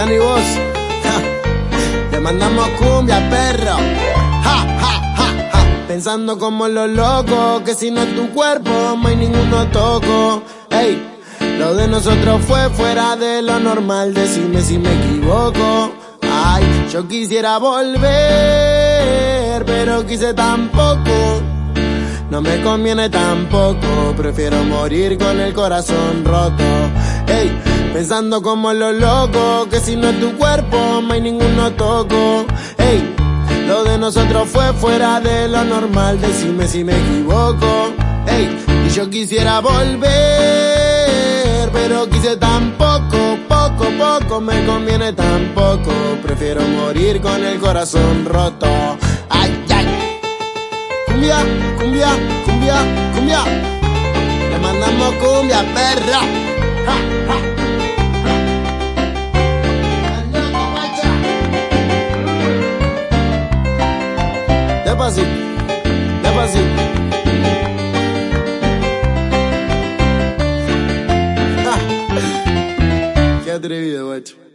Tony Boss. Te mandamos cumbia, perro. Ja, ja, ja, ja. Pensando como los locos, que si no es tu cuerpo, no hay ninguno toco. Ey, lo de nosotros fue fuera de lo normal, decime si me equivoco. Ay, yo quisiera volver, pero quise tampoco. No me conviene tampoco, prefiero morir con el corazón roto. Ey, pensando como los locos, que si no es tu cuerpo, no hay ninguno toco. Ey, lo de nosotros fue fuera de lo normal, decime si me equivoco. Ey, y yo quisiera volver, pero quise tampoco, poco, poco, me conviene tampoco. Prefiero morir con el corazón roto. Ay, ay. Cumbia, cumbia, cumbia, cumbia. Le mandamos cumbia, perra. Né, Debazito, Debazito. Né, ah, que adrenalina, ótimo.